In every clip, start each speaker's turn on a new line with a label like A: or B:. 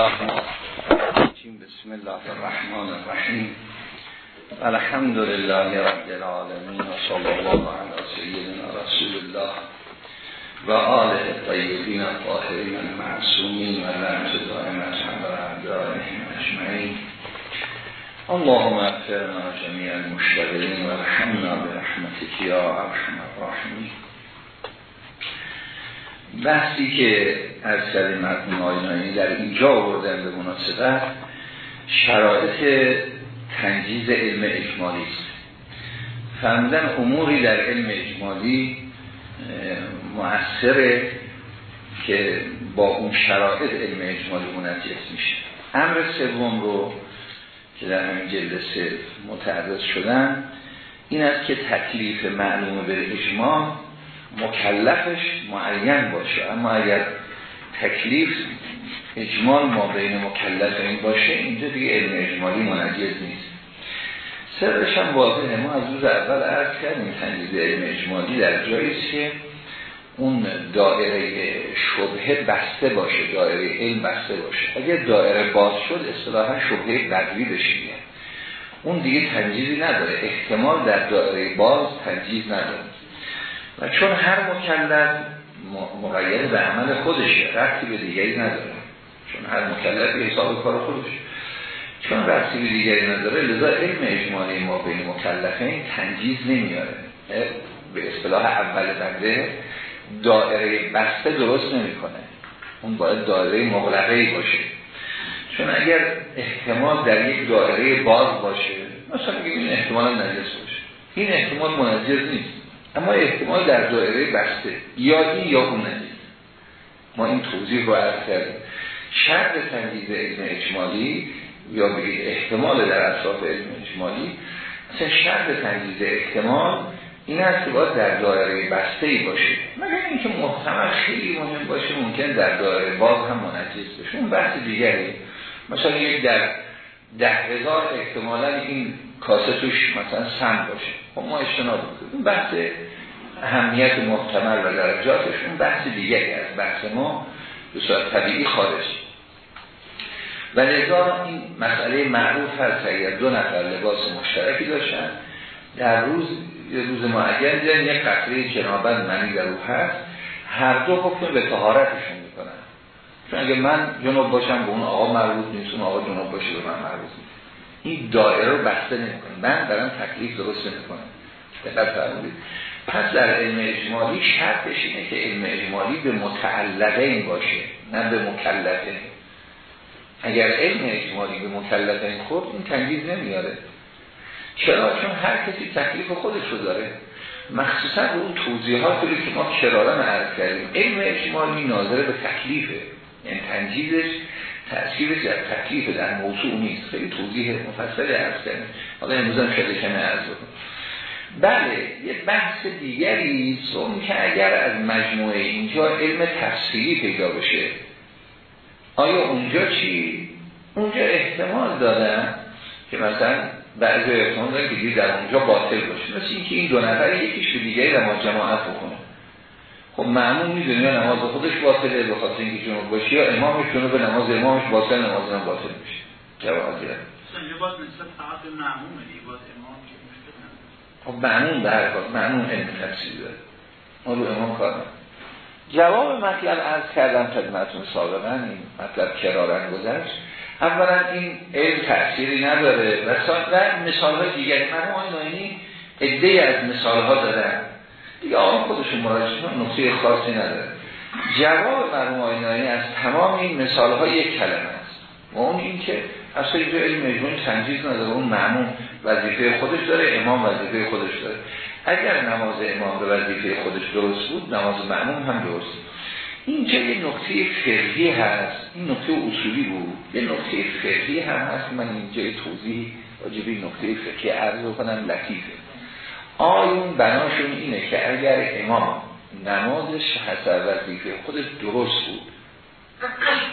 A: الله. بسم الله الرحمن الرحیم. الحمد لله رب العالمین و صلی الله علی سیدنا رسول الله و آله الطیبین الطاهرین المعصومین و لعنت دائمت بر اعدائهم اجمعین. اللهم اغفرنا جميع المشتغلین و رحمنا برحمتك یا ارحم الراحمین. بحثی که از سر مرحوم آینانی در اینجا آوردن به مناسبت شرایط تنجیز علم اجمالی است. فهمدن اموری در علم اجمالی مؤثره که با اون شرایط علم اجمالی منجز میشه. امر سوم رو که در همین جلد سه متعرض شدن این است که تکلیف معلوم به اجماع مکلفش معین باشه. اما اگر تکلیف اجمال ما بین مکلف این باشه اینجا دیگه علم اجمالی منجز نیست. سرش هم واضحه. ما از روز اول عرض کردیم تنجیز علم اجمالی در جاییست که اون دائره شبه بسته باشه دائره علم بسته باشه. اگر دائره باز شد اصطلاحا شبه بدوی بشینه اون دیگه تنجیزی نداره. احتمال در دائره باز تنجیز نداره. و چون هر مکلف مقید به عمل خودشه رفتی به دیگری نداره. چون هر مکلف حساب کار خودش چون رفتی به دیگری نداره لذا علم اجمالی ما بین مکلفین تنجیز نمیاره. به اصطلاح اول بنده دائره بسته درست نمی‌کنه. اون باید دائره مغلقه باشه. چون اگر احتمال در یک دائره باز باشه مثلا این احتمال نجس باشه. این احتمال منجز نیست. اما احتمال در دائره بسته یا این یا ما این توضیح رو عرض کردیم. شرط تنجیز علم اجمالی یا بگید احتمال در اصلاف علم اجمالی مثلا شرط تنجیز احتمال این است که باید در دائره بسته ای باشه. مگر اینکه محتمل خیلی مهم باشه ممکن در دائره باز هم منجز بشه. اون بحث دیگری. مثلا یک در ده هزار احتمالا این کاسه توش مثلا سم باشه. خب ما اجتناب این بحث اهمیت محتمل و درجاتش اون بحث دیگری از بحث ما به صورت طبیعی خارج و لذا این مسئله معروف هست اگر دو نفر لباس مشترکی داشتن در روز یه روز معین دیدن یک قطره جنابت منی در رو هست هر دو حکم به طهارتشون می‌کنن. چون اگه من جنوب باشم به اون آقا مربوط نیست اون آقا جنوب باشه به من مربوط نیست. این دایره رو بسته نمی‌کنه. من دارم تکلیف درست نمی‌کنم. دقت فرمودید. پس در علم اجمالی شرطش اینه که علم اجمالی به متعلقه این باشه نه به مکلفه اگر علم اجمالی به مکلفه این خود این تنجیز نمیاره. چرا؟ چون هر کسی تکلیف خودش رو داره. مخصوصا به اون توضیحات که ما کرارن عرض کردیم. علم اجمالی ناظره به تکلیفه. یعنی تنجیزش تأثیرش در تکلیف در موضوع نیست. خیلی توضیح مفصل عرض کردیم حالا امروز هم شده کمی عرض بله یه بحث دیگری اون که اگر از مجموعه اینجا علم تفصیلی پیدا بشه آیا اونجا چی؟ اونجا احتمال دادن که مثلا بعضی احتمال دارن که در اونجا باطل باشه. مثل اینکه این دو نفر یکیش به دیگری نماز جماعت بکنه. خب معمول می‌دونی یا نماز خودش باطله به خاطر اینکه جنوب باشه یا امامش جنوب نماز امامش باطل نماز هم باطل میشه. جواب دیدن خب معمول به هر کار معمول علم تفسیر داره. ما رو امام کار جواب مطلب از کردم خدمتون سابقا این مطلب کرارن گذشت. اولا این علم تأثیری نداره و مثال های دیگری من آینانی عده از مثال ها دادن دیگه آن خودشون مراجعه نقطه خاصی نداره. جواب مرحوم آینانی از تمام این مثال ها یک کلمه است. و اون این که اصلا اینجا علم اجماعی تنجیز نداره اون معموم وظیفه خودش داره امام وظیفه خودش داره. اگر نماز امام به وظیفه خودش درست بود نماز معموم هم درست. اینجا یه نقطه فقهی هست این نقطه اصولی بود. یه نقطه فقهی هم هست من اینجا توضیح واجبی نقطه فقهی عرض کنم لطیفه. آیون بناشون اینه که اگر امام نمازش حسب وظیفه خودش درست بود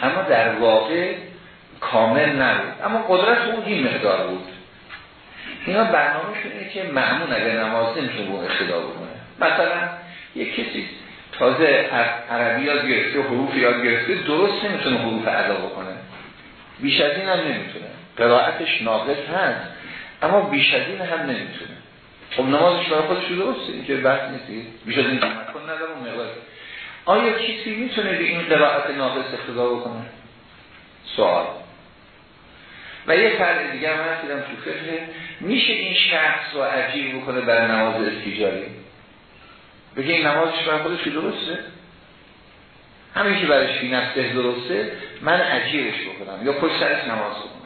A: اما در واقع کامل نبود. اما قدرت اون این مقدار بود. اینا برنامهشون اینه که معمون اگر نماز نمی‌تونه به اقتدا بکنه. مثلا یک کسی تازه عربی یاد گرفته حروف یاد گرفته درست نمی‌تونه حروف ادا بکنه. بیش از این هم نمی‌تونه. قرائتش ناقص هست اما بیش از این هم نمی‌تونه. خب نمازش برای خودش درسته این که بحث نیست بیش این تمکن نداره مقدار. آیا کسی می‌تونه به این قرائت ناقص اقتضا بکنه؟ سوال. و یه فرق دیگه هم هست تو فقه میشه این شخص رو عجیب بکنه برای نماز استیجاری بگه این نمازش برای خودش درسته؟ همین که برای فی نفسه درسته من عجیبش بکنم. یا پشت سرش نماز بکنم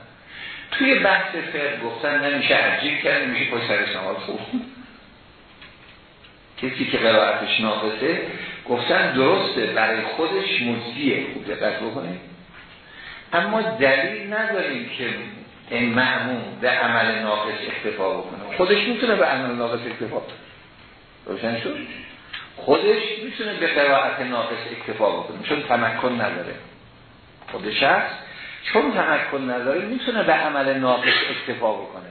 A: توی بحث فقه گفتن نمیشه عجیب کرد نمیشه پشت سرش نماز بکنم کسی که قرائتش ناقصه گفتن درسته برای خودش مجزیه. خوب دقت بکنید. اما دلیل نداریم که این معموم به عمل ناقص اکتفا بکنه. خودش می‌تونه به عمل ناقص اکتفا روشن شد؟ خودش می‌تونه به قرائت ناقص اکتفا بکنه. چون تمکن نداره. خود شخص چون تمکن نداره می‌تونه به عمل ناقص اکتفا بکنه.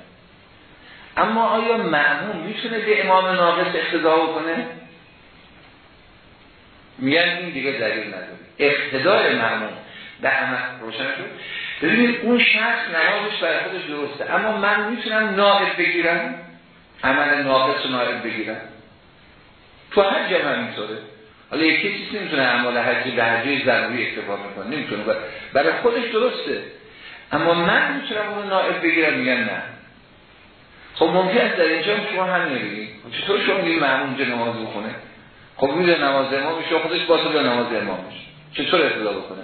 A: اما آیا معموم می‌تونه به امام ناقص اقتدا بکنه؟ میگن این دیگه دلیل نداره. اقتدار معموم به عمل روشن شد. ببینید اون شخص نمازش برای خودش درسته. اما من می‌تونم نائب بگیرم؟ عمل ناقص نائب بگیرم. تو هر جمع اینطوره. حالا یکی کسی نمی‌تونه اعمال حجی به حجی ضروری اکتفا می‌کنه نمی‌تونه. برای خودش درسته. اما من می‌تونم اون نائب بگیرم میگن نه. خب ممکن است در اینجا شما هم نمیگید چطور شما میگید معمول اونجا نماز بخونه خب میده نماز امام شما خودش باطل به نماز امامش چطور اقتدا بکنه؟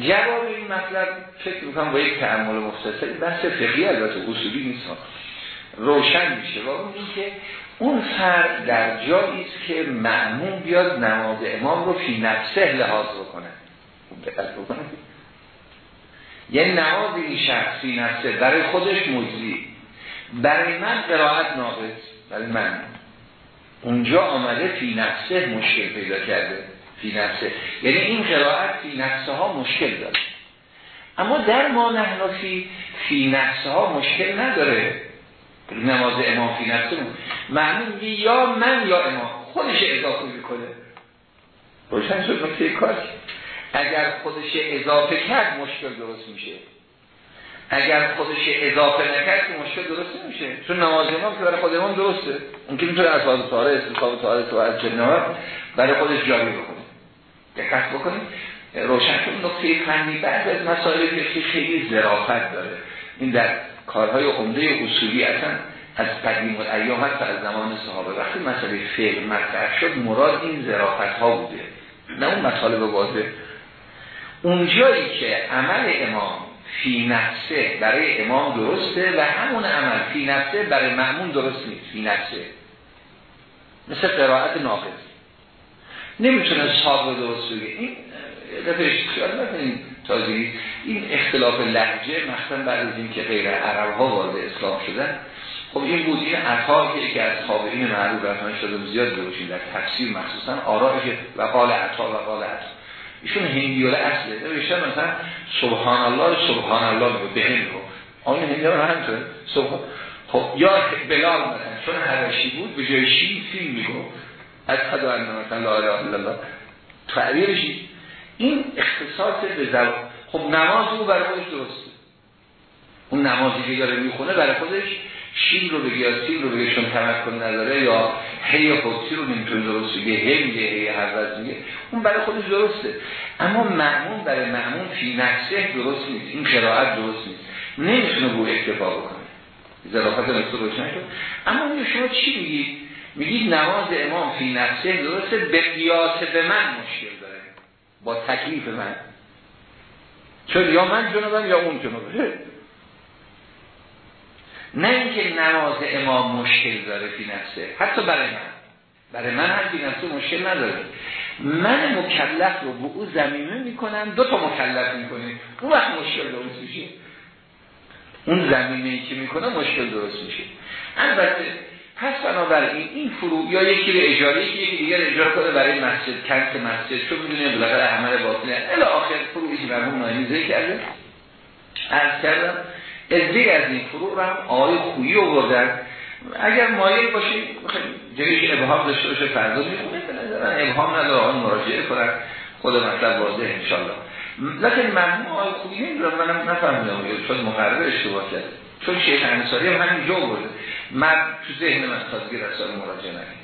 A: جواب این مطلب فکر می‌کنم با یک تعمل مختصر بحث فقهی البته اصولی نیست. روشن میشه. و اون که اون فرق در جایی است که معموم بیاد نماز امام رو فی نفسه لحاظ بکنه. دقت بکنه یعنی نماز این شخص نفسه برای خودش مجزی. برای من قرائت ناقص. برای من. اونجا آمده فی نفسه مشکل پیدا کرده. فی نفسه. یعنی این قرائت فی نفسه ها مشکل داره. اما در ما نحنافی فی نفسه ها مشکل نداره. نماز امام فی نفسه معنی میگه یا من یا امام. خودش اضافه می‌کنه. روشن شد نکته کار. اگر خودش اضافه کرد مشکل درست میشه. اگر خودش اضافه نکرد که مشکل درست نمیشه. چون نماز امام که برای خود امام درسته. اون که می‌تونه از واضح طاره استثاب طاره تو از جنوات برای خودش جاری بکنه. دقت بکنید. روشن شد نکته فنی بعد از مسائل که خیلی ظرافت داره. این در کارهای عمده اصولی اصلا از قدیم و ایام هست از زمان صحابه. وقتی مسئله فعل مطرح شد مراد این ظرافت ها بوده. نه اون مطالب واضح. اونجایی که عمل امام فی نفسه برای امام درسته و همون عمل فی نفسه برای معمون درست نیست. فی نفسه. مثل قرائت ناقص. نمی‌تونه صاحب درست بگه. این دفعه خیال نکنید. تازگی این اختلاف لحجه مثلا بعد از اینکه غیر عرب ها وارد اسلام شدن خب این بود این عطا که یکی از تابعین معروف رحمه شده زیاد بروشین در تفسیر مخصوصا آرائش و قال عطا و قال عطا. ایشون هندیوله اصله نوشتن مثلا سبحان الله سبحان الله به هند رو آن هندیوله همینطوره سبحان خب یا بلال مثلا چون حرشی بود به جای شین فیلم میگو از خدا مثلا لا اله الله. تعبیرش این اختصاص به زبان خب نماز او برای خودش درسته. اون نمازی که داره می‌خونه برای خودش شین رو بگی یا سین رو بگی چون تمکن نداره یا هی خودسی رو نمی‌تونه درست بگه هی میگه هی حضرت میگه اون برای خودش درسته. اما معمون برای معمون فی نفسه درست نیست. این قرائت درست نیست. نمی‌تونه بو اکتفا بکنه. ظرافت نکته روشن شد اما شما چی میگید؟ میگید نماز امام فی نفسه درسته به قیاس به من مشکل. با تکلیف من. چون یا من جنوبم یا اون جنوبه نه اینکه نماز امام مشکل داره فی نفسه. حتی برای من. برای من هم فی نفسه مشکل نداره. من مکلف رو به او زمینه می‌کنم دو تا مکلف می‌کنیم اون وقت مشکل درست میشه. اون زمینه ای که می‌کنه مشکل درست میشه. البته پس بنابراین این فرو یا یکی رو اجاره یکی دیگر اجاره کنه برای مسجد کنت مسجد چون می‌دونه بلاغر عمل باطنه. الی آخر فروعی که مرحوم نایمی کرده. عرض کردم ازده از این فروع رو هم آقای خویی آوردن. اگر مایل باشید جایش ابهام داشته باشه فردا می‌خونه. به نظر ابهام نداره آقای مراجعه کنن. خود مطلب واضح انشالله لکن مرحوم آقای خوبی نمی‌دونم منم نفهمیدم چون مقرر اشتباه کرد چون شیخ انصاری هم همین جو برده مرد تو ذهن من تازگی رسال مراجعه نکنه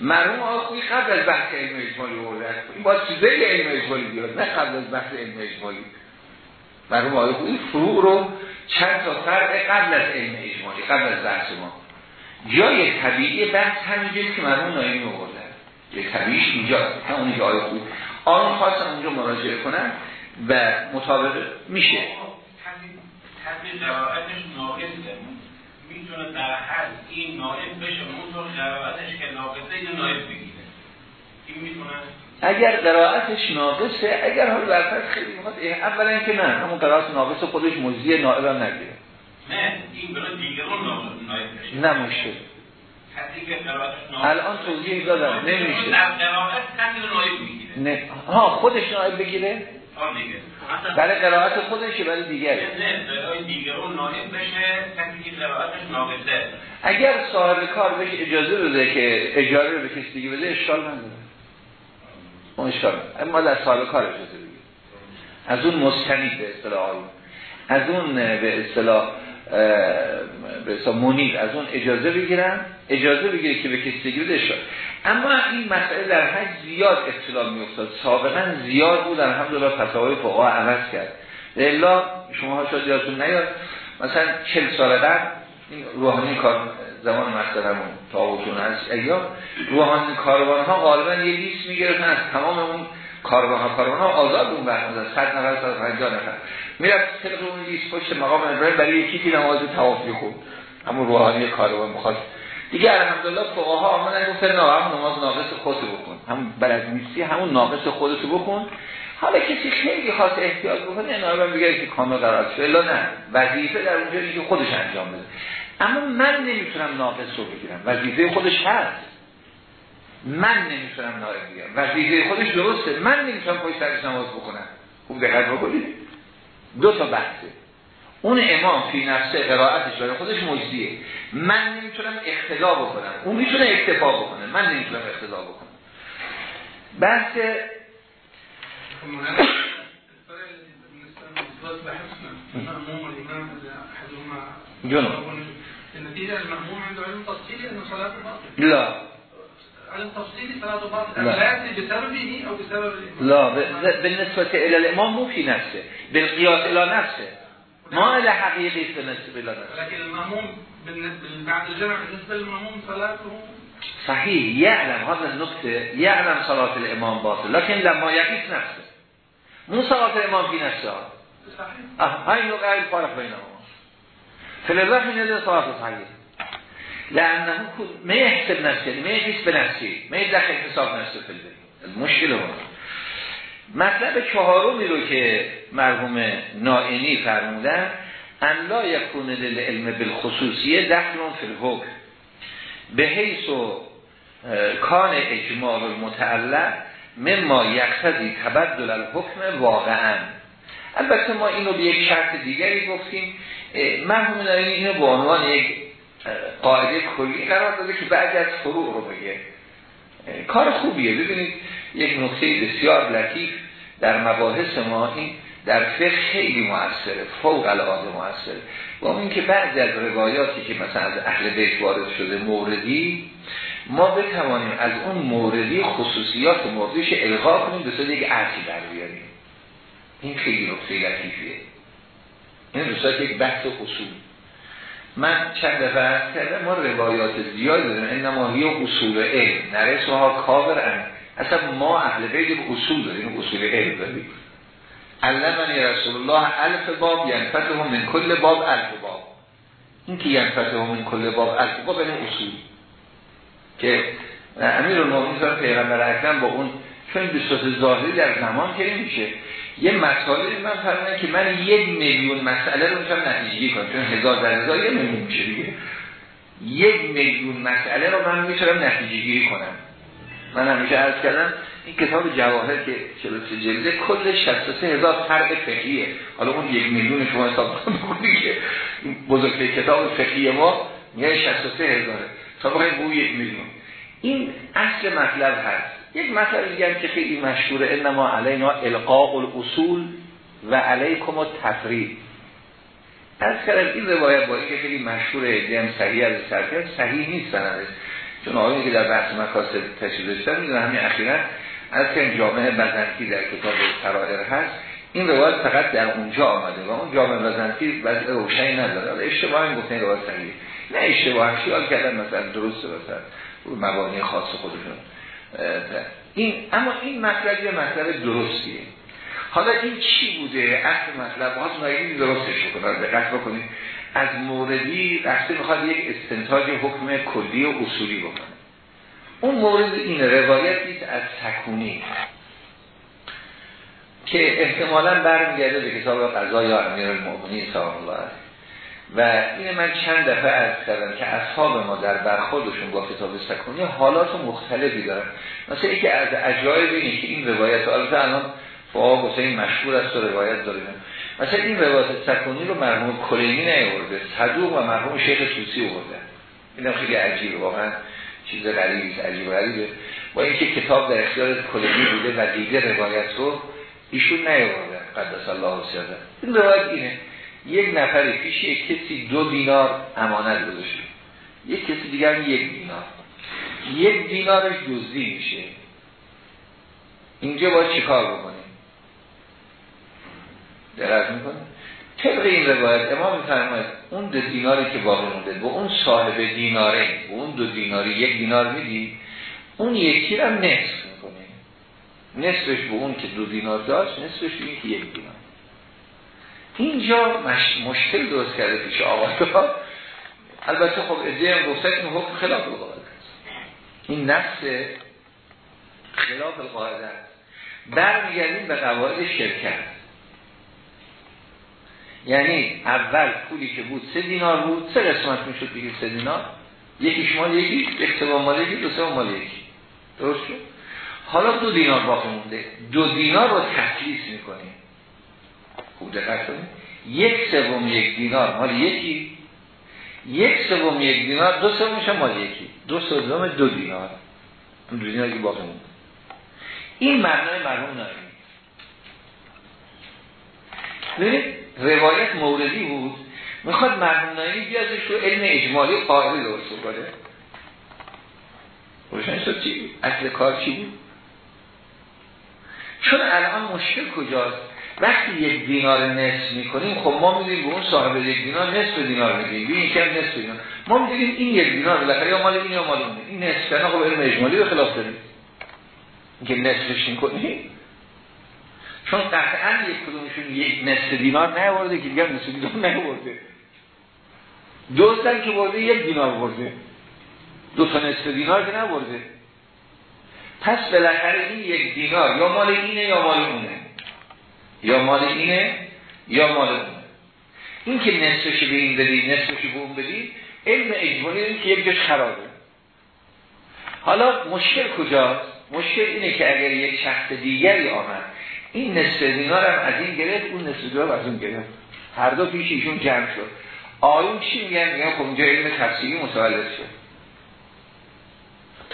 A: مرحوم آقای خوبی قبل از بحث علم اجمالی برده این باید چیزه علم اجمالی بیاد نه قبل از بحث علم اجمالی. مرحوم آقای خوبی فروع رو چند تا فرق قبل از علم اجمالی قبل از بحث ما. جای طبیعی بحث همینجایی که مرحوم نایمی آورده یه طبیعیش اینجا همون جای خوب آن خواستم اونجا مراجعه کنن و مطابق میشه.
B: تبدیل قرائتش ناقصه می‌تونه در حد این نائب بشه اون قرائتش که ناقصه این نائب بگیره. این می‌تونه
A: اگر قرائتش ناقصه اگر حال برفت خیلی می‌خواد اولا که نه همون قرائت ناقص خودش مجزی نائب هم نگیره.
B: نه این برای دیگران نائب بشه.
A: نه مشکل. الان توضیح دادم نمیشه.
B: در قرائت نائب می‌گیره.
A: نه ها خودش نائب بگیره؟ برای قرائت خودشه برای دیگری.
B: نه برای دیگران نائب بشه کسی که قرائتش ناقصه.
A: اگر صاحب کار بهش اجازه بده که اجاره رو به کسی دیگه بده اشکال نداره. اون اشکال اما در صاحب کار اجازه بگیر از اون مستنید به اصطلاح از اون به اصطلاح به اصطلاح منید از اون اجازه بگیرن. اجازه بگیره که به کسی دیگه بده اشکال. اما این مسئله در حج زیاد اختلاف می افتاد سابقا زیاد بود. الحمدلله فتاوای فقها عوض کرد. الا شما ها شاید یادتون نیاد. مثلا 40 سال قبل این روحانی کار زمان مقصدمون تاوتون از ایام روحانی کاروان ها غالبا یه لیست می‌گرفتن از تمام اون کاروان ها کاروان ها آزاد اون برنامه از 100 نفر 150 نفر. می‌رفت طبق اون لیست پشت مقام ابراهیم برای یکی که نماز توافی خود همون روحانی کاروان می‌خواد دیگه الحمدلله فقها آمدن گفتن نه هم نماز ناقص خودتو بکن هم بلد نیستی همون ناقص خودتو بکن حالا کسی خیلی خاص احتیاط بکنه نه من بگه که کامل قرار شد الا نه وظیفه در اونجا که خودش انجام بده. اما من نمی‌تونم ناقص رو بگیرم. وظیفه خودش هست. من نمی‌تونم نائب بگیرم. وظیفه خودش درسته. من نمی‌تونم پشت سرش نماز بکنم خوب دقت بکنید. دو تا بحثه. اون امام فی نفسه قرائتش برای خودش مجزیه. من نمی‌تونم اقتدا بکنم. اون می‌تونه اکتفا بکنه. من نمی‌تونم اقتدا بکنم. بحث جنوب
C: النتيجة المأموم عنده علم تفصيلي أنه صلاة باطل
A: لا.
C: علم تفصيلي صلاة باطل لا يأتي بسببه أو بسبب
A: لا بالنسبة إلى الإمام مو في نفسه. بالقياس إلى نفسه. ما إلى حقيقي بالنسبة نفسه
C: لكن بالنسبة بعد الجمع بالنسبة للمأموم صلاته.
A: صحيح يعلم هذا النقطة يعلم صلاة الإمام باطل لكن لما يقيس نفسه. مو صلاة الإمام في نفسه.
C: صحيح.
A: أه هاي نقطة الفرق بينهما. فلذلك من صلاة صحيح. لأنه ما يحسب نفسه ما يقيس بنفسه ما يدخل حساب نفسه في البيت. المشكلة هنا. مطلب چهارمی رو که مرحوم نائینی فرمودن ان لا یکون للعلم بالخصوصیه دخلون فی به حیث و کان اجمال المتعلق مما یقتضی تبدل الحکم واقعا. البته ما اینو به یک شرط دیگری گفتیم. مرحوم نائینی اینو به عنوان یک قاعده کلی قرار داده که بعد از فروع رو بگه. کار خوبیه. ببینید یک نکته بسیار لطیف در مباحث ما این در فقه خیلی موثره فوق العاده موثره. با این که بعضی از روایاتی که مثلا از اهل بیت وارد شده موردی ما بتوانیم از اون موردی خصوصیات موردیش الغا کنیم به صورت یک عرضی در بیاریم. این خیلی نکته لطیفیه. این به یک بحث اصول. من چند دفعه کردم ما روایات زیاد داریم. انما هی اصول علم. کابر اصلا ما اهل بیت اصول داریم اصول علم داریم. علمنی رسول الله الف باب ینفته من کل باب الف باب. این که ینفته من کل باب الف باب این اصول. که امیر المومنین صلی پیغمبر اکرم با اون چون به ظاهری در زمان که میشه یه مسائل من فرمودم که من یک میلیون مسئله رو می‌تونم نتیجه کنم چون هزار در هزار یه میلیون میشه دیگه. یک میلیون مسئله رو من می‌تونم نتیجه گیری کنم. من همیشه عرض کردم این کتاب جواهر که 43 جلده کل 63 هزار فرق فقهیه. حالا اون یک میلیون شما حساب کنید که بزرگترین کتاب فقهی ما میگه 63 هزاره. تا بخواید بو یک میلیون. این اصل مطلب هست. یک مطلب دیگه که خیلی مشهوره انما علینا القاء الاصول و علیکم تفرید از کردم این روایت با اینکه خیلی مشهور هم صحیح از سرکر صحیح نیست سنده چون آقایی که در بحث مکاسب تشریف داشتن می‌دونم همین اخیرا از که جامعه بزنکی در کتاب سرائر هست این روایت فقط در اونجا آمده و اون جامعه بزنکی وضع روشنی نداره. اشتباه این گفتن روایت صحیح نه اشتباه خیال کردن مثلا درسته مثلا مبانی خاص خودشون. این اما این مطلب یه مطلب درستیه. حالا این چی بوده؟ اصل مطلب باز نایمی درستش بکنه دقت بکنید. از موردی رفته می‌خواد یک استنتاج حکم کلی و اصولی بکنه. اون مورد این روایتی از سکونی که احتمالا برمیگرده به کتاب قضا یا امیر المؤمنین و این من چند دفعه از کردم که اصحاب ما در برخوردشون با کتاب سکونی حالات مختلفی دارن. مثلا یکی از عجایب اینه که این روایت البته الان گفته این مشهور است و روایت داریم. مثلا این روایت سکونی رو مرحوم کلینی نیورده صدوق و مرحوم شیخ توسی آورده. اینم خیلی عجیبه واقعا چیز غریبی عجیب غریبه. با اینکه کتاب در اختیار کلینی بوده و دیگه روایت رو ایشون نیورده قدس الله سیاده این روایت اینه یک نفری پیش یک کسی دو دینار امانت گذاشته. یک کسی دیگر یک دینار. یک دینارش دزدی میشه. اینجا باید چیکار بکنیم؟ درست می‌کنه طبق این روایت امام میفرماید اون دو دیناری که باقی مونده به اون صاحب دیناره به اون دو دیناری یک دینار میدی اون یکی رو نصف می‌کنه نصفش به اون که دو دینار داشت نصفش این که یک دینار. اینجا مش... مشکل درست کرده پیش آقا البته خب ادعای هم گفته این حکم خلاف القاعده است. این نفس خلاف القاعده است. برمیگردیم به قواعد شرکت. یعنی اول پولی که بود سه دینار بود سه قسمت می‌شد بگیر سه دینار. یکیش مال یکی یک مال یکی دو سه مال یکی. درست شد؟ حالا دو دینار باقی مونده. دو دینار رو تکلیس می‌کنیم. خوب دقت کنید. یک سوم یک دینار مال یکی. یک سوم یک دینار دو سومش مال یکی. دو سوم دو دینار. دو دینار که باقی مونده. این معنای مرحوم نایی ببینید روایت موردی بود می‌خواد مرحوم نایی بیازش رو علم اجمالی قاعده درست کنه روشن شد چی؟ اصل کار چی بود؟ چون الان مشکل کجاست؟ وقتی یک دینار نصف می‌کنیم خب ما می‌دونیم به اون صاحب یک دینار نصف دینار میدیم ببین کم نصف دینار. ما می‌دونیم این یک دینار بالاخره یا مال این یا مال اونه این نصف کنه خب علم اجمالی به خلاف داریم. که نصفش می‌کنیم چون قطعا یک کدومشون یک نصف دینار نیورده که دیگر نصف دینار نیورده دوستن که برده یک دینار برده. دو تا نصف دینار که نبرده. پس بالاخره این یک دینار یا مال اینه یا مال اونه. یا مال اینه یا مال اونه. این که نصفش به این بدی نصفش به اون بدی علم اجمالی این که یک جاش خرابه. حالا مشکل کجاست؟ مشکل اینه که اگر یک شخص دیگری آمد این نصف دینار هم از این گرفت اون نصف دینار از اون گرفت. هر دو پیش ایشون جمع شد. آیون چی میگن؟ میگن خب اونجا علم تفصیلی متولد شد.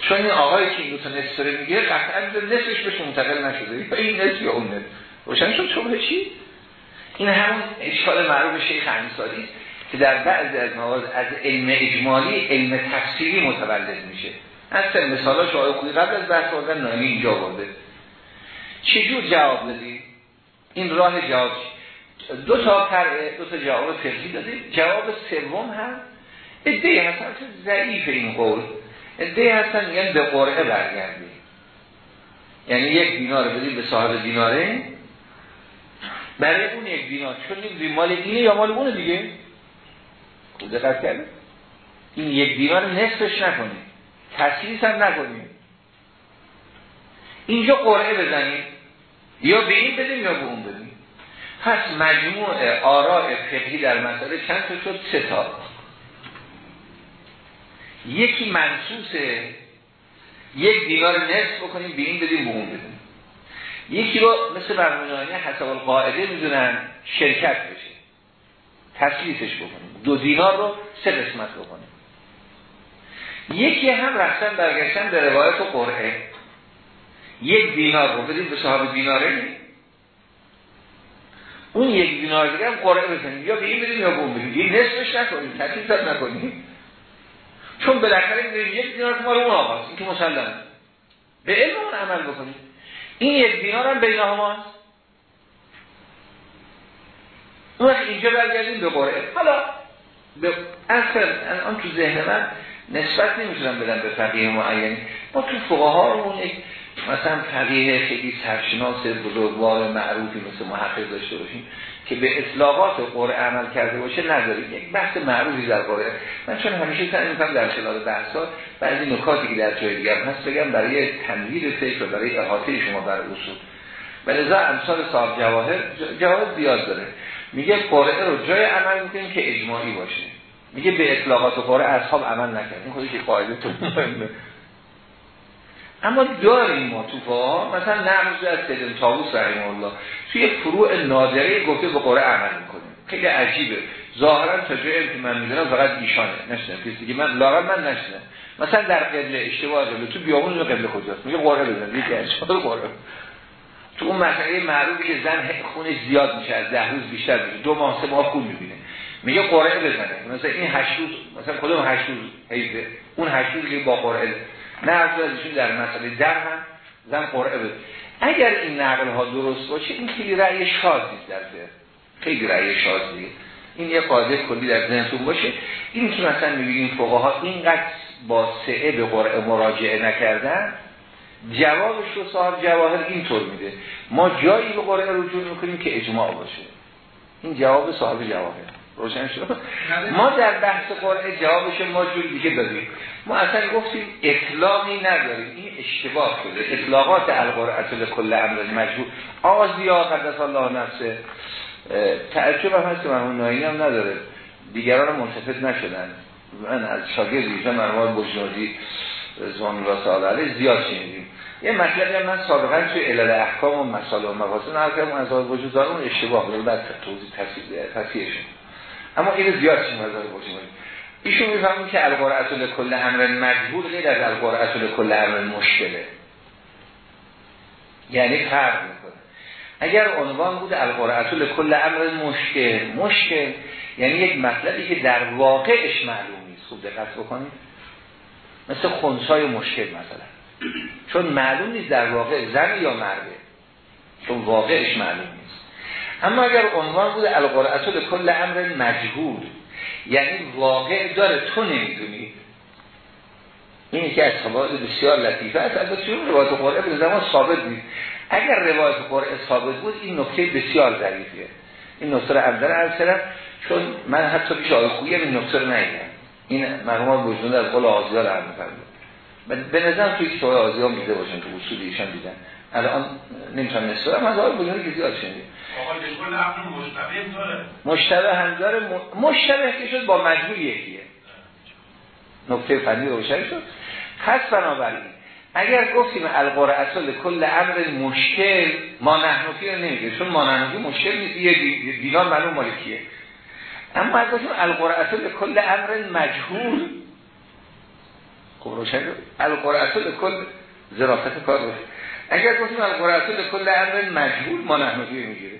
A: چون این آقایی که این دو تا نصف داره میگه قطعا نصفش بهش منتقل نشده. یا این نصف یا اون نصف. روشن شد شبه چی؟ این همون اشکال معروف شیخ انصاری که در بعضی از موارد از علم اجمالی علم تفصیلی متولد میشه. اصلا مثالاش آقای خوبی قبل از بحث آوردن نامی اینجا آورده. چجور جواب دادیم این راه جواب دو تا فرعه دو تا جواب فقهی دادیم جواب سوم هم ادهی هستن که ضعیف این قول. ادهی هستن میگن به قرعه برگردیم یعنی یک دینار بدیم به صاحب دیناره. برای اون یک دینار. چون این مال اینه یا مال اونه دیگه؟ خوب دقت کرده این یک دینار نصفش نکنیم تسلیس هم نکنیم اینجا قرعه بزنیم. یا به این بدیم یا به اون بدیم. پس مجموع آراء فقهی در مسئله چند تا شد؟ سه تا. یکی منصوصه. یک دینار نصف بکنیم به این بدیم به اون بدیم. یکی رو مثل برمونانی حساب القاعده می‌دونن شرکت بشه. تسلیسش بکنیم. دو دینار رو سه قسمت بکنیم. یکی هم رفتن برگشتن به روایت و قرعه. یک دینار رو بدیم به صاحب دیناره اون یک دینار دیگه هم قرعه بزنیم. یا به این بریم یا بون بریم یه نصفش نکنیم تکلیف نکنیم. چون بالاخره میگیم یک دینار که مال اون آقاست این که مسلم به علم اون عمل بکنیم. این یک دینار هم بین ماست اون وقت اینجا برگردیم به قرعه حالا به اصل الان تو ذهن من نسبت نمی‌تونم بدم به فقیه معینی ما تو فقها رو یک مثلا فقیه خیلی سرشناس بزرگوار معروفی مثل محقق داشته باشیم که به اطلاقات قرعه عمل کرده باشه نداریم. یک بحث معروفی در قرعه من چون همیشه سعی می‌کنم در خلال بحثا بعضی نکاتی که در جای دیگر هست بگم برای تنویر فکر و برای احاطه شما بر اصول. ولذا امثال صاحب جواهر جواهر زیاد داره. میگه قرعه رو جای عمل می‌کنیم که اجماعی باشه. میگه به اطلاقات قرعه اصحاب عمل نکردیم. خودش قاعده تو اما داریم ما تو مثلا نقض از سیدن تاووس رحمه الله. توی فروع نادره گفته به قرعه عمل می‌کنیم. خیلی عجیبه. ظاهرا جایی که من می‌دونم فقط ایشانه. نشنم کسی که من لاغر من نشنم مثلا در قبله اشتباه قبله. تو بیابون قبله کجاست؟ میگه قرعه بزن. یکی اشتباه قرعه. تو اون مسئله معروفی که زن خونش زیاد میشه. از ده روز بیشتر میشه. دو ماه سه ماه خون می‌بینه. میگه قرعه بزنه. مثلا این هشت روز مثلا کدوم هشت روز حیزه اون هشت روز با قرعه نه از در مسئله در هم زن قرعه بزنه اگر این نقل ها درست باشه این خیلی رأی شادی در ذهن. خیلی رأی این یه قاعده کلی در ذهنتون باشه. این که مثلا می‌بینیم فقها اینقدر با سعه به قرعه مراجعه نکردن جوابش رو صاحب جواهر اینطور میده. ما جایی به قرعه رجوع می‌کنیم که اجماع باشه. این جواب صاحب جواهر روشن شد. ما در بحث قرعه جوابش ما جور دیگه دادیم. ما اصلا گفتیم اطلاقی نداریم. این اشتباه شده. اطلاقات القرعه کل امر مجبور آزیا قدس الله نفسه. تعجب هم هست که مرمون ناینی هم نداره. دیگران منتفت نشدن. من از شاگرد ایشان مرمون بجنادی رضوان الله تعالی علیه زیاد شنیدیم. یه مطلبی من سابقا توی علل احکام و مسائل و مقاصد نرکم از وجود داره اون اشتباه. بود بعد توضیح تصحیحشون. اما این زیاد چی مزار باشه ایشون میفهمون که القرعه کل امر مجبور غیر از القرعه کل امر مشکله. یعنی فرق می‌کنه. اگر عنوان بود القرعه کل امر مشکل مشکل یعنی یک مطلبی که در واقعش معلوم نیست. خوب دقت بکنید. مثل خونسای مشکل مثلا. چون معلوم نیست در واقع زن یا مرده. چون واقعش معلوم نیست. اما اگر عنوان بود القرعه کل امر مجهول یعنی واقع داره تو نمی‌دونی. این که از بسیار لطیفه است. البته چون روایت قرعه به زمان ثابت نیست. اگر روایت قرعه ثابت بود این نکته بسیار ظریفیه این نکته رو اول چون من حتی پیش آقای خویی این نکته رو این مرحوم وجود از قول آزیا رو عرض به نظر توی کتاب آزیا میده باشن تو اصول ایشان دیدن. الان نمی‌تونم نسبت از آقای بزرگی که زیاد شنید مشتبه هم داره مشتبه که شد با مجبور یکیه. نکته فنی روشن شد. پس بنابراین اگر گفتیم القرعه کل امر مشکل ما نحنفی رو نمیگه چون ما نحنفی مشکل نیست. یه دینار معلوم مالکیه اما اگر گفتیم القرعه کل امر مجهول خب روشن القرعه کل ظرافت کار باشه. اگر گفتیم القرعه کل امر مجهول ما نحنفی می‌گیره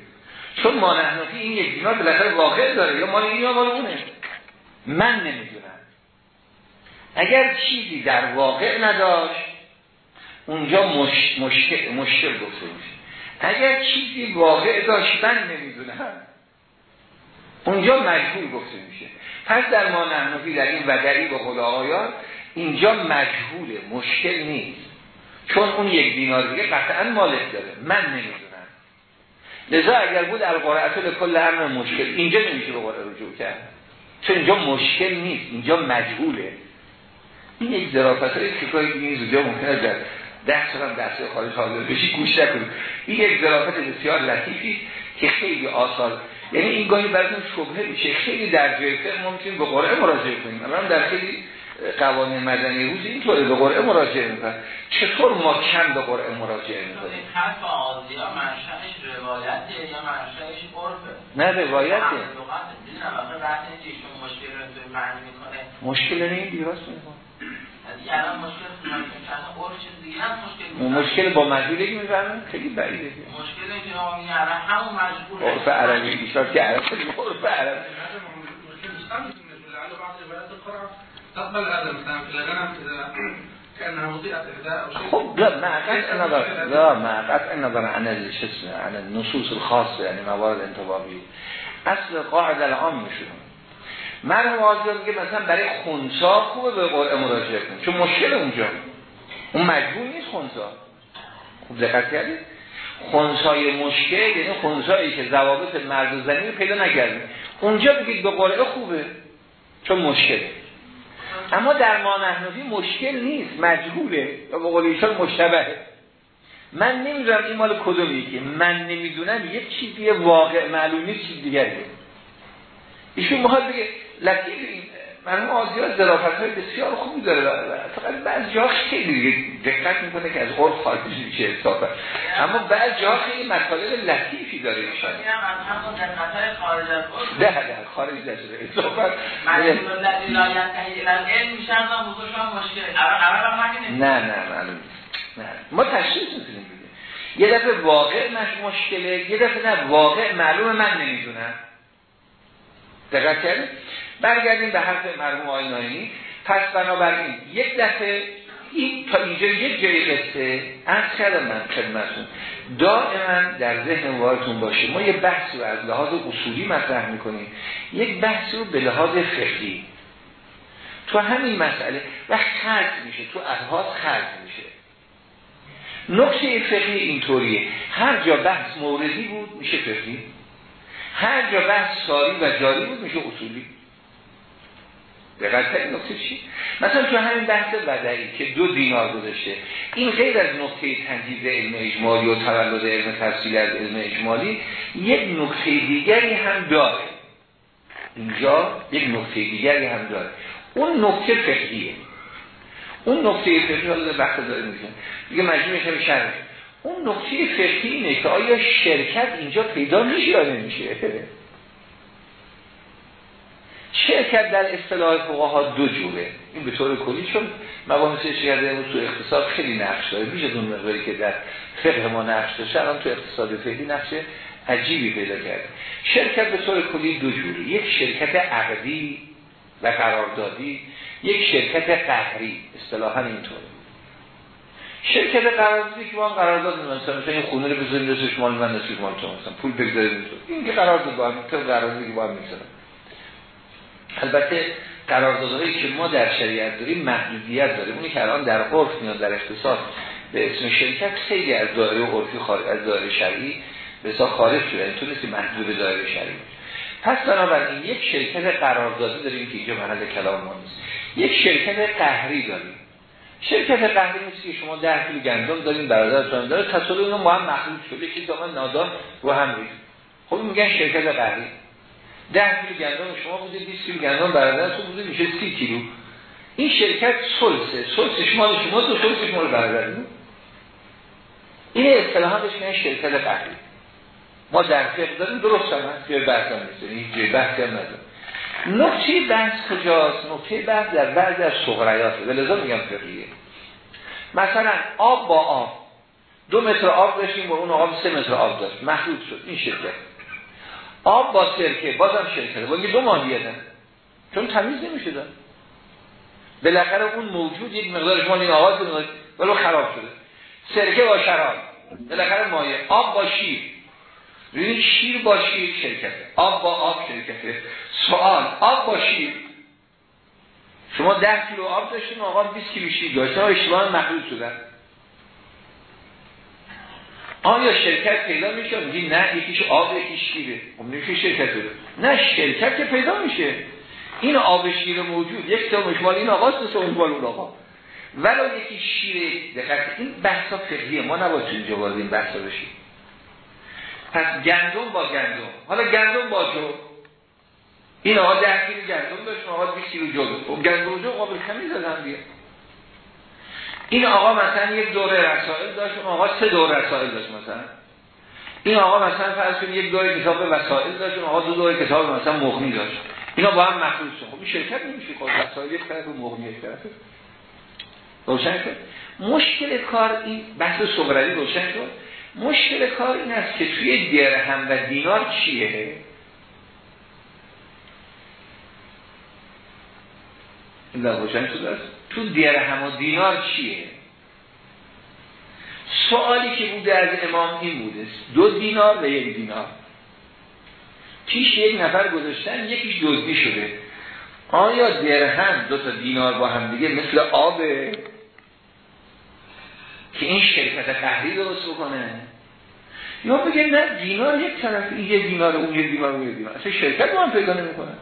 A: چون ما این یک دینار بالاخره واقع داره. یا مال این یا مال اونه. من نمی‌دونم. اگر چیزی در واقع نداشت اونجا مش... مشکل, مشکل گفته میشه. اگر چیزی واقع داشت من نمی‌دونم. اونجا مجهول گفته میشه. پس در ما نحنفی در این ودری با خدا آیان اینجا مجهوله مشکل نیست. چون اون یک دینار دیگه قطعا مالک داره. من نمی‌دونم. لذا اگر بود القرعه کل امر مشکل. اینجا نمیشه به قرعه رجوع کرد. چون اینجا مشکل نیست. اینجا مجهوله. این یک ظرافت هایی که کاری این زودیا ممکنه در ده سال هم درس خارج حاضر بشی گوش نکنید این یک ظرافت بسیار لطیفی که خیلی آسان یعنی این گاهی براتون شبهه میشه. خیلی در فقه ممکن به قرعه مراجعه کنیم. من در خیلی قوانین مدنی روز اینطوره به قرعه مراجعه می‌کنن. چطور ما کم به قرعه مراجعه می‌کنیم؟
D: حرف آزیا منشأش روایته یا منشأش عرفه؟
A: نه روایته
D: مشکل رو معنی می‌کنه.
A: مشکل نه این دیراست می‌کنه.
D: الان مشکل
A: مشکل با مجبوری که می‌فهمن خیلی بعیده
D: مشکل میگن همون مجبور
A: عرف عربی ایشان که عرب. عرف عربی
C: تقبل هذا مثلا في الغنم او شيء.
A: خب لا مع قطع النظر لا مع قطع النظر عن الشسم عن النصوص الخاصه يعني موارد انتباهی اصل قاعده العام میشه مرحوم آزیا میگه مثلا برای خونسا خوبه به قرآن مراجعه کن چون مشکل اونجا؟ اون مجبور نیست خونسا خوب دقت کردید خونسای مشکل یعنی خونسایی که ضوابط مرد و زنی رو پیدا نکردیم اونجا بگید به قرآن خوبه. چون مشکله. اما در مانحنفی مشکل نیست مجهوله و به قول ایشان مشتبهه. من نمی‌دونم این مال کدومی که من نمی‌دونم یک چیزی واقع معلوم نیست چیز دیگریه. ایشون محال بگه مرحوم آزیا ظرافت های بسیار خوبی داره فقط بعض جا خیلی دقت می‌کنه که از عرف خارج میشه اصافه اما بعض جا خیلی مطالب لطیفی داره
D: از
A: ده ده خارج از اصافت نه نه معلوم نه. ما تشخیص می‌تونیم بگیم یه دفعه واقع مش مشکله یه دفعه نه واقع معلوم من نمی‌دونم. دقت کردیم برگردیم به حرف مرحوم آقای ناینی پس بنابراین یک دفعه این تا اینجا یک جای قصه از کردم من خدمتون دائما در ذهن واردتون باشه. ما یه بحثی رو از لحاظ اصولی مطرح می‌کنیم. یک بحثی رو به لحاظ فقهی. تو همین مسئله و خرد میشه. تو ادهات خرد میشه. نکته فقهی اینطوریه. هر جا بحث موردی بود میشه فقهی. هر جا بحث ساری و جاری بود میشه اصولی. دقیقا این نقطه چی؟ مثلا تو همین بحث بدعی که دو دینار گذاشته این غیر از نقطه تنجیز علم اجمالی و تولد علم تفصیل از علم اجمالی یک نقطه دیگری هم داره. اینجا یک نقطه دیگری هم داره. اون نقطه فقهیه. اون نقطه فقهی حالا بحث داره میشه دیگه مجموع میشه شرح. اون نقطه فقهی اینه که آیا شرکت اینجا پیدا میشه یا نمیشه؟ شرکت در اصطلاح فقها دو جوره. این به طور کلی چون مباحث شرکت امروز تو اقتصاد خیلی نقش داره. از اون مقداری که در فقه ما نقش داشته الان تو اقتصاد فقهی نقش عجیبی پیدا کرده. شرکت به طور کلی دو جوره. یک شرکت عقدی و قراردادی یک شرکت قهری. اصطلاحا اینطوره. شرکت قراردادی که با هم قرارداد مثلا مثلا این خونه رو دستش مال من مال تو مثلا. پول بگذاریم این که قرارداد با هم قراردادی که با هم البته قراردادهایی که ما در شریعت داریم محدودیت داریم اونی که الان در عرف میاد در اقتصاد به اسم شرکت خیلی از دایره عرفی خارج از دایره شرعی به حساب خارج شده. این نیست محدود دایره شرعی پس بنابراین یک شرکت قراردادی داریم که اینجا محل کلام ما نیست. یک شرکت قهری داریم. شرکت قهری نیست که شما ده کیلو گندم دارین برادرتون داره. تصادف اونو با هم مخلوط شده. یکی دامن نادان رو هم ریخت. خب میگن شرکت قهری. ده کیلو گندم شما بوده 20 کیلو گندم برادرتون بوده میشه 30 کیلو. این شرکت سلسه. سلسش مال شما تو سلسش مال برادرتون این اصطلاحا بهش میگن شرکت قهری ما در فقه داریم درست هم هست که بحث هم نیست. هیچ جای بحثی هم نداریم. نکته بحث کجاست؟ نکته بحث در بعضی از سغریاته ولذا میگم فقیه مثلا آب با آب. دو متر آب داشتیم با اون آب سه متر آب داشت. محدود شد. این شرکت. آب با سرکه بازم شرکت با دو ماهیتن چون تمیز نمیشه داد بالاخره اون موجود یک مقدار شما این آواز ولو خراب شده. سرکه با شراب. بالاخره مایه آب با شیر. ببینید شیر با شیر شرکته. آب با آب شرکته. سوال. آب با شیر. شما ده کیلو آب داشتین آقا 20 کیلو شیر داشتن اشتباه مخلوط شدن آیا شرکت پیدا میشه؟ میگی نه یکیش آب یکیش شیره خب نمیشه شرکت پیدا نه شرکت که پیدا میشه. این آب شیر موجود. یک تا مشمال این آقاست تا مشمال اون آقا. ولو یکی شیره دقیق این بحثا فقهیه. ما نباید اینجا این بحثا بشیم. پس گندم با گندم. حالا گندم با جو. این آقا ده گندم داشت آقا 20 کیلو جو خب گندم جو قابل خمیز از هم این آقا مثلا یک دوره رسائل داشت اون آقا سه دوره رسائل داشت مثلا. این آقا مثلا فرض کنید یک دوره کتاب وسائل داشت اون آقا دو دوره کتاب مثلا مغنی داشت. اینا با هم مخلوط شد. خب این شرکت نمیشه خود وسائل یک طرف و مغنی یک طرف روشن شد. مشکل کار این بحث صغروی روشن شد. مشکل کار این است که توی درهم و دینار چیه؟ این روشن شده است. تو درهم و دینار چیه؟ سوالی که بوده از امام این بوده دو دینار و یک دینار. پیش یک نفر گذاشتن یکیش دزدی شده. آیا درهم دو تا دینار با هم دیگه مثل آبه؟ که این شرکت قهری درست بکنه؟ یا بگه نه دینار یک طرف این یه دینار اون یه دینار اون یه دینار. اصلا شرکت با هم پیدا نمی‌کنه.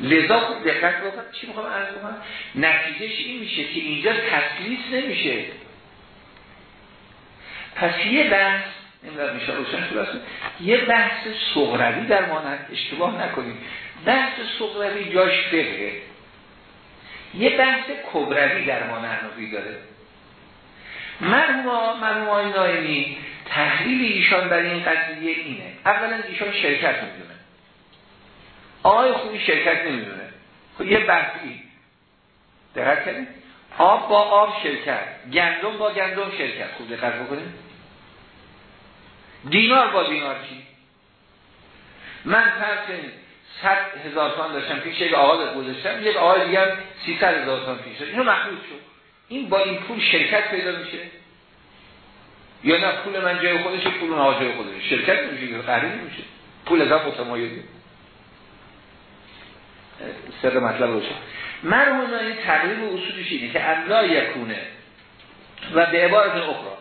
A: لذا خوب دقت بکن چی می‌خوام عرض بکنم؟ نتیجهش این میشه که اینجا تسلیس نمیشه. پس یه بحث نمی‌دونم میشه روشن یه بحث صغروی در مانند اشتباه نکنیم. بحث صغروی جاش فقه یه بحث کبروی در ما نحنفی داره. مرحوم مرحوم نایمی تحلیل ایشان برای این قضیه اینه. اولا ایشان شرکت می‌دونه. آقای خوبی شرکت نمی‌دونه. خب یه بحثی. دقت کنید آب با آب شرکت. گندم با گندم شرکت. خوب دقت بکنید دینار با دینار چی؟ من فرض صد هزار تومان داشتم پیش یک آقا گذاشتم. یک آقای دیگر سی هزار تومان پیش اینو مخلوط شد. این با این پول شرکت پیدا میشه؟ یا نه پول من جای خودش پول اون جای خودش شرکت نمیشه قهری نمیشه. پول از متمایزه. سر مطلب روشه مرحوم این تقریب اصولش اینه که الله یکونه و به عبارت اخرى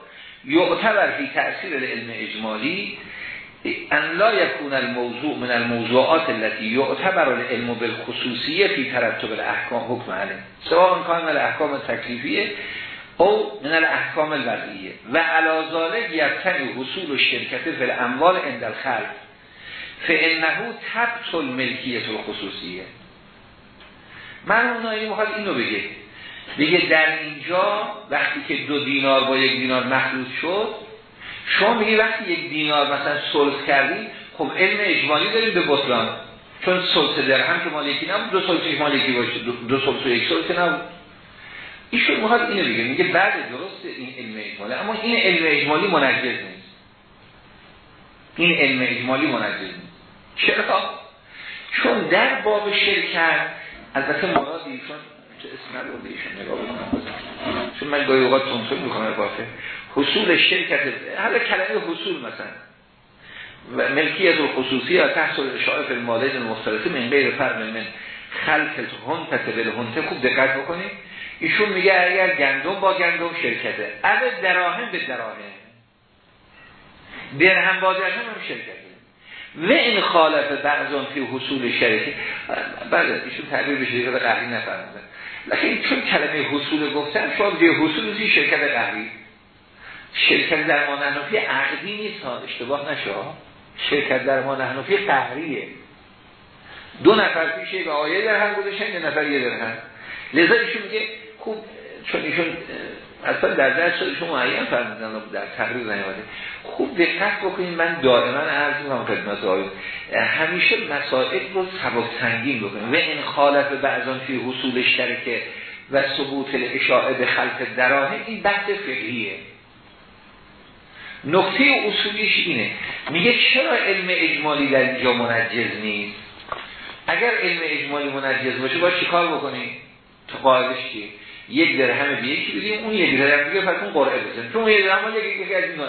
A: یعتبر فی تأثیر علم اجمالی ان لا یکون الموضوع من الموضوعات التي یعتبر العلم بالخصوصیه فی ترتب الاحکام حکم علیه سواء کان الاحکام تکلیفیه او من الاحکام الوضعیه. و علازاله یبتنی حصول شرکت فی الاموال عند الخلق. فانه تبت الملکیت الخصوصیه. من اونایی می‌خواد اینو بگه. بگه در اینجا وقتی که دو دینار با یک دینار مخلوط شد شما میگه وقتی یک دینار مثلا صلح کردی خب علم اجمالی داریم به بطلان. چون سلطه درهم که مالکی نبود دو سلطه مالکی باشه دو سلطه یک سلطه نبود. ایشون می‌خواد اینو بگه. میگه بعد درست این علم اجمالی اما این علم اجمالی منجز نیست. این علم اجمالی منجز نیست. چرا؟ چون در باب شرکت البته مراد ایشون چه اسم نبوده ایشون نگاه بکنم. چون من گاهی اوقات تونتون می‌کنم حصول شرکت حالا کلمه حصول مثلا. و ملکیت خصوصی یا تحصیل اشاعه فی المالین المختلطه من غیر فرق من خلق هنتت بالهنته خوب دقت بکنید. ایشون میگه اگر گندم با گندم شرکته. اول دراهم به دراهم. درهم با درهم هم شرکته. و این خالف بعضان فی حصول شرکه بله ایشون تعبیر به قهری نفرمده لیکن چون کلمه حصول گفتن شما به حصول زی شرکت قهری. شرکت در ما نحنفی عقدی نیست ها اشتباه نشه شرکت در ما نحنفی قهریه. دو نفر پیش یک آیه در هم گذاشتن یه نفر یه درهم. لذا ایشون میگه خوب چون ایشون اصلا در درس شما معین فرمودن در تقریر نیامده. خوب دقت بکنید من دائما عرض می‌کنم خدمت آقایون همیشه مسائل رو سبک سنگین بکنید. و این خالف بعضان فی حصول شرکه و ثبوت اشاعه به خلق دراه این بحث فقهیه. نقطه اصولیش اینه. میگه چرا علم اجمالی در اینجا منجز نیست؟ اگر علم اجمالی منجز باشه باید چیکار بکنیم تو قاعدش چیه؟ یک درهم به یکی بدیم اون یک درهم دیگه پس اون قرعه بزن چون یک درهم یک یکی از این دو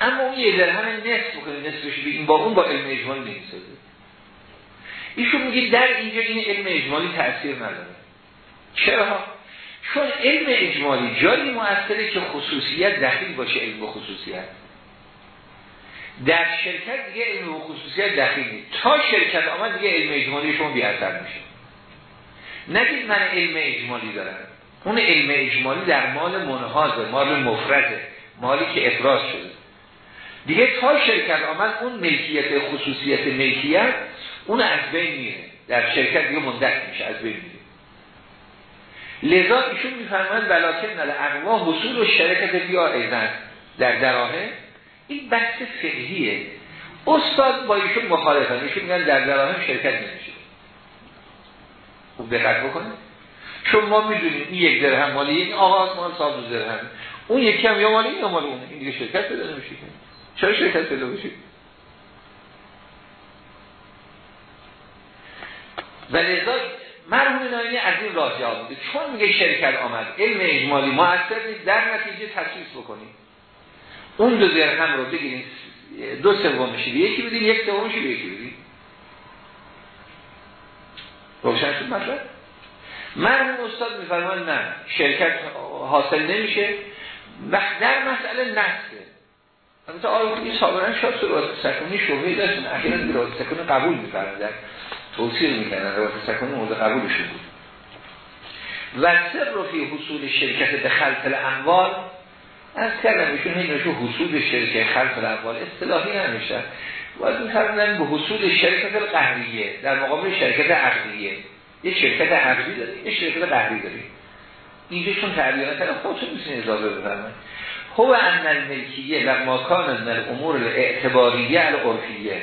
A: اما اون یک درهم نصف بکنیم نصفش بگیم با اون با علم اجمالی نمی‌سازه ایشون میگه در اینجا این علم اجمالی تاثیر نداره. چرا؟ چون علم اجمالی جایی مؤثره که خصوصیت دخیل باشه علم خصوصیت. در شرکت دیگه علم خصوصیت دخیل نیست. تا شرکت آمد دیگه علم اجمالی شما بی اثر میشه. نگید من علم اجمالی دارم. اون علم اجمالی در مال منحازه مال مفرده مالی که افراز شده. دیگه تا شرکت آمد اون ملکیت خصوصیت ملکیت اون از بین میره. در شرکت دیگه مندک میشه از بین میره. لذا ایشون میفرماند بلاکن نل اقوا حصول و شرکت بیا ایزن در دراهه این بحث فقهیه. استاد با ایشون مخالفن. ایشون میگن در دراهم شرکت نمیشه. خوب دقت بکنه چون ما می‌دونیم این یک درهم مالی این آقا ما صاحب درهم. اون یکی هم یا مالی یا مال اونه این دیگه شرکت پیدا نمیشه چرا شرکت پیدا بشه؟ و لذا مرحوم ناینی از این راه جواب میده. چون میگه شرکت آمد علم اجمالی موثر نیست در نتیجه تشخیص بکنیم. اون دو درهم رو بگیریم دو سومش یکی بدیم یک سومش یکی بدیم. روشن شد مطلب؟ مرحوم استاد میفرمان نه. شرکت حاصل نمیشه. و در مسئله نفسه البته آقای خودی سابقا شاید سرات سکونی شبهی داشتن اخیرا رات سکونی قبول میفرمدن توصیل می‌کنن رات سکونی مورد قبولشون بود. و سر رو فی حصول شرکت به خلط الاموال از کردم ایشون هی حصول شرکت خلط الاموال اصطلاحی نمیشن باید میفرمدن به حصول شرکت قهریه. در مقابل شرکت عقلیه. یه شرکت عقلی داریم یه شرکت قهری داریم. اینجا چون تعبیر نکنه خودتون می‌تونید اضافه بفرمایید. هو ان الملکیه لما کان من الامور الاعتباریه العرفیه.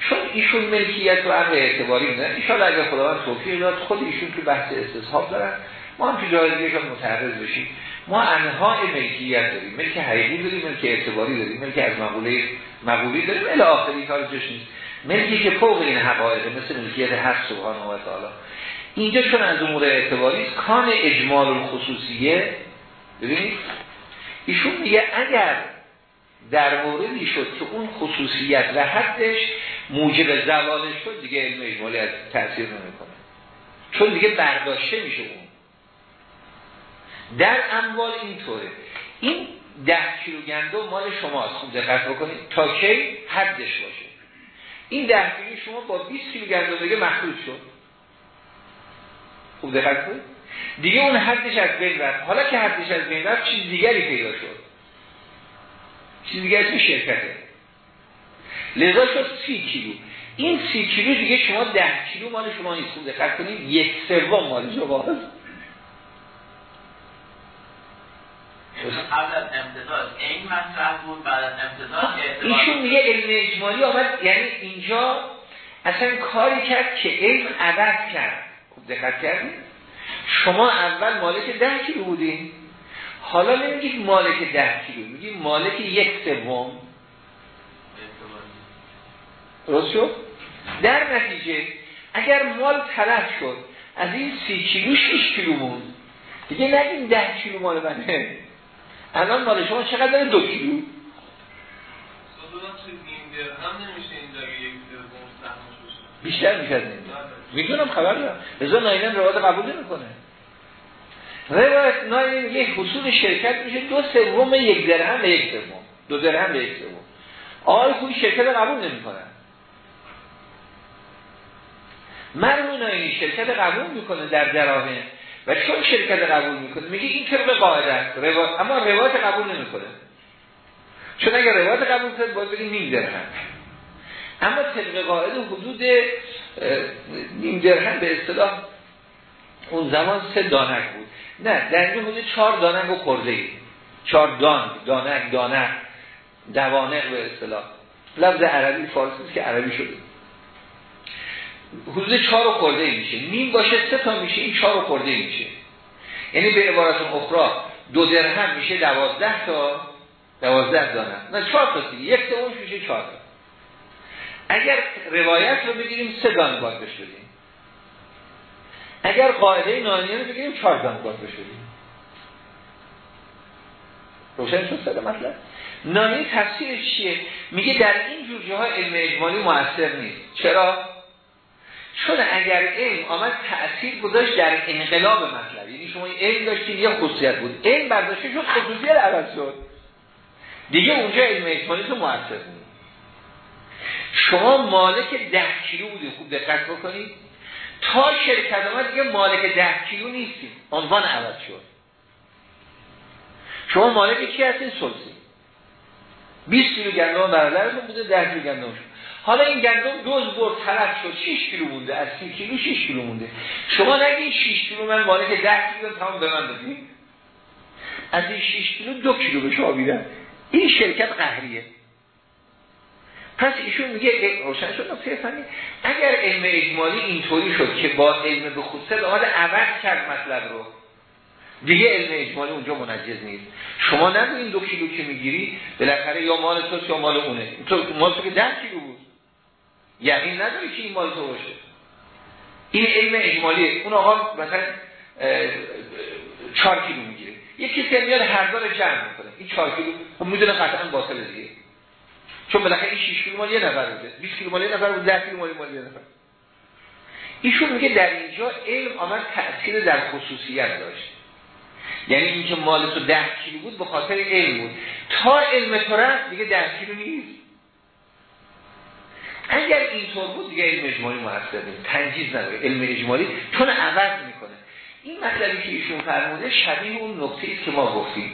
A: چون ایشون ملکیت و امر اعتباری میدن ایشان اگر خداوند توفیق داد خود ایشون که بحث استصحاب دارن. ما هم که جای دیگه متعرض بشیم. ما انواع ملکیت داریم ملک حقیقی داریم ملک اعتباری داریم ملک از مقوله مقولی داریم الی آخری کار جش نیست. ملکی که فوق این حقایق مثل ملکیت حق سبحانه و تعالی. اینجا چون از امور اعتباری کان اجمال الخصوصیه ببینید؟ ایشون میگه اگر در موردی شد که اون خصوصیت و حدش موجب زوالش شد دیگه علم اجمالی از تاثیر نمی‌کنه. چون دیگه برداشته میشه اون. در اموال اینطوره. این ده کیلو گندم مال شماست. خوب دقت بکنید. تا کی حدش باشه. این ده کیلو شما با 20 کیلو گندم دیگه مخلوط شد. خوب دقت کنید. دیگه اون حدش از بین رفت. حالا که حدش از بین رفت چیز دیگری پیدا شد. چیز دیگری اسم شرکته. لذا شد سی کیلو. این سی کیلو دیگه شما ده کیلو مال شما نیست. خوب دقت کنید. یک سوم مال شماست.
D: قبل از امتداد. این مطرح بود بعد از امتداد
A: ایشون میگه علم اجمالی آمد یعنی اینجا اصلا کاری کرد که علم عوض کرد. خوب دقت کردید شما اول مالک ده کیلو بودین. حالا نمیگید مالک ده کیلو میگید مالک یک سوم. درست شد؟ در نتیجه اگر مال تلف شد از این سی کیلو شیش کیلو موند. دیگه نگیم ده کیلو مال منه الان مال شما چقدر داره دو کیلو؟ بیشتر میشه از می‌دونم خبر دارم ازا ناینم روایت قبول نمی‌کنه. روایت ناینم یک حصول شرکت میشه دو سوم یک درهم به یک سوم. دو درهم به یک سوم. آقای خوی شرکت قبول نمی‌کنن مرمون ناینی شرکت قبول می‌کنه در دراهم و چون شرکت قبول می‌کنه میگه این طبق قاعده است روایت اما روایت قبول نمی‌کنه. چون اگر روایت قبول کنه باید بگیم نیم درهم. اما طبق قاعده حدود نیم درهم به اصطلاح اون زمان سه دانک بود. نه در اینجا حدود چهار دانک و خورده ای چهار دان دانک دانک دوانق به اصطلاح. لفظ عربی فارسی که عربی شده. حدود چهار و خورده میشه. نیم باشه سه تا میشه این چهار و خورده میشه. یعنی به عبارت اخرى دو درهم میشه دوازده تا دوازده دانه نه چهار تا دیگه. یک تا میشه چهار تا. اگر روایت رو بگیریم سه دانه باید بشدیم اگر قاعده نانیه رو بگیریم چهار دانه باید بشدیم روشن شد سده مطلب؟ نانی تفسیرش چیه؟ میگه در این جور جاها علم اجمالی موثر نیست. چرا؟ چون اگر علم آمد تأثیر گذاشت در انقلاب مطلب. یعنی شما علم داشتید یه خصوصیت بود. علم برداشته شد خصوصیت عوض شد. دیگه اونجا علم اجمالی تو موثر بود شما مالک ده کیلو بودید خوب دقت بکنید. تا شرکت آمد دیگه مالک ده کیلو نیستید عنوان عوض شد. شما مالک کی هستین؟ سلسی 20 کیلو گندم برادرتون بوده 10 کیلو گندم شد. حالا این گندم دوز برد تلف شد. 6 کیلو مونده. از 30 کیلو 6 کیلو مونده. شما نگین 6 کیلو من مالک 10 کیلو تمام به من از این 6 کیلو 2 کیلو به شما میدن این شرکت قهریه. پس ایشون میگه روشن شد نکته فنی. اگر علم اجمالی اینطوری شد که با علم به خصوص آمد عوض کرد مطلب رو. دیگه علم اجمالی اونجا منجز نیست. شما نگو این دو کیلو که می‌گیری بالاخره یا مال تو یا مال اونه. تو مال تو که ده کیلو بود. یعنی نداری که این مال تو باشه. این علم اجمالی اون آقا مثلا چهار کیلو می‌گیره. یکی کسی میاد هر دار جمع می‌کنه. این چهار کیلو خب می‌دونه قطعا باطل دیگه. چون بالاخره این 6 کیلو مال یه نفر بوده. 20 کیلو مال یه نفر بوده 10 کیلو مال مال یه نفر ایشون میگه در اینجا علم آمد تأثیر در خصوصیت داشت. یعنی اینکه مال تو 10 کیلو بود به خاطر علم بود. تا علم تو رفت دیگه 10 کیلو نیست. اگر اینطور بود دیگه علم اجمالی موثر نیست تنجیز نداره. علم اجمالی چون عوض می‌کنه. این مطلبی که ایشون فرموده شبیه اون نقطه که ما گفتیم.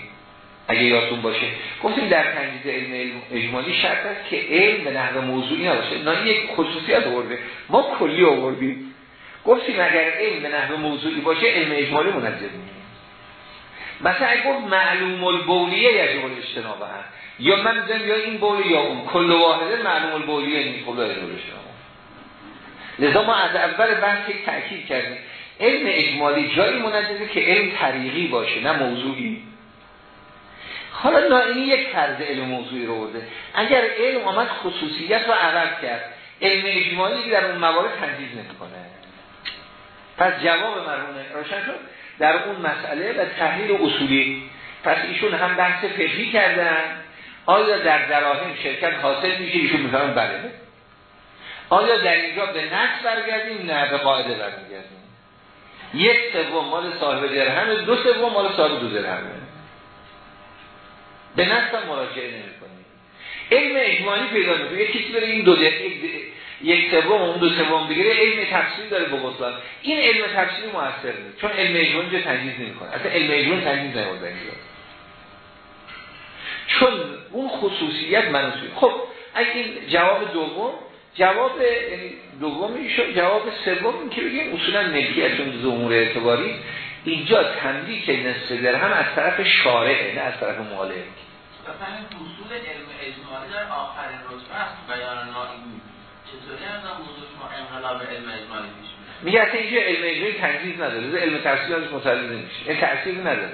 A: اگه یادتون باشه. گفتیم در تنجیز علم اجمالی شرط است که علم به نحو موضوعی نباشه. نه یک خصوصیت آورده. ما کلی آوردیم. گفتیم اگر علم به نحو موضوعی باشه علم اجمالی منجز نیست مثلا اگه معلوم البولیه یجب الاجتناب هم یا من میگم یا این بولی یا اون. کل واحده معلوم البولیه نیست. خب یجب لذا ما از اول بحث یک تأکید کردیم. علم اجمالی جایی منجزه که علم طریقی باشه نه موضوعی. حالا نائینی یک طرز علم موضوعی رو برده. اگر علم آمد خصوصیت رو عوض کرد علم اجمالی در اون موارد تنجیز نمی‌کنه. پس جواب مرمونه روشن شد. در اون مسئله و تحلیل اصولی. پس ایشون هم بحث فقهی کردن. آیا در دراهم شرکت حاصل میشه؟ ایشون می‌فهمن بله. آیا در اینجا به نقص برگردیم؟ نه به قاعده برگردیم یک سوم مال صاحب درهم دو سوم مال صاحب دو درهمه به نقص مراجعه نمی کنیم علم اجمالی پیدا می‌کنه. یک کسی بره این دو یک سوم اون دو سوم بگیره علم تفسیر داره به بطلان این علم تفسیر موثر نیست چون علم اجمالی جو تنجیز نمی‌کنه. اصلا علم اجمالی تنجیز نمی‌کنه چون اون خصوصیت منصوبی خب این جواب دوم جواب یعنی دومی شد جواب سوم این که بگیم اصولا ملکیت چون امور اعتباری اینجا تملیک نصف درهم از طرف شارعه نه از طرف مالک
D: مثلا اصول علم اجمالی در آخرین رتبه است بیان شما انقلاب علم اجمالی پیش
A: میگه اصلا اینجا علم اجمالی تنجیز نداره. علم تفسیر ازش متعلق نمیشه. این تأثیر نداره.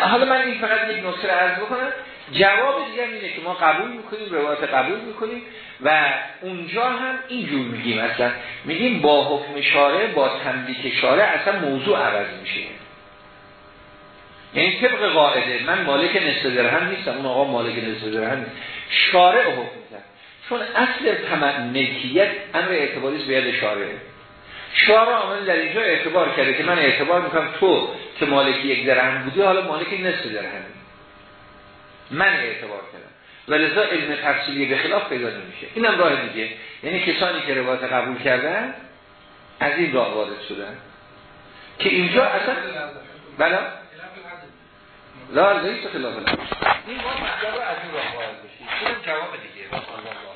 A: حالا من این فقط یک نکته عرض بکنم. جواب دیگه اینه که ما قبول می‌کنیم روایت قبول می‌کنیم و اونجا هم اینجور میگیم. اصلا میگیم با حکم شارع با تملیک شارع اصلا موضوع عوض میشه. یعنی طبق قاعده من مالک نصف درهم نیستم اون آقا مالک نصف درهم نیست. شارع حکم کرد چون اصل ملکیت امر اعتباری به ید شارعه شارع آمد در اینجا اعتبار کرده که من اعتبار می‌کنم تو که مالک یک درهم بودی حالا مالک نصف درهم. من اعتبار کردم. و لذا علم تفصیلی به خلاف پیدا نمیشه. اینم راه دیگه. یعنی کسانی که روایت قبول کردن از این راه وارد شدن. که اینجا اصلا بلا لا لیست خلاف این ما از این راه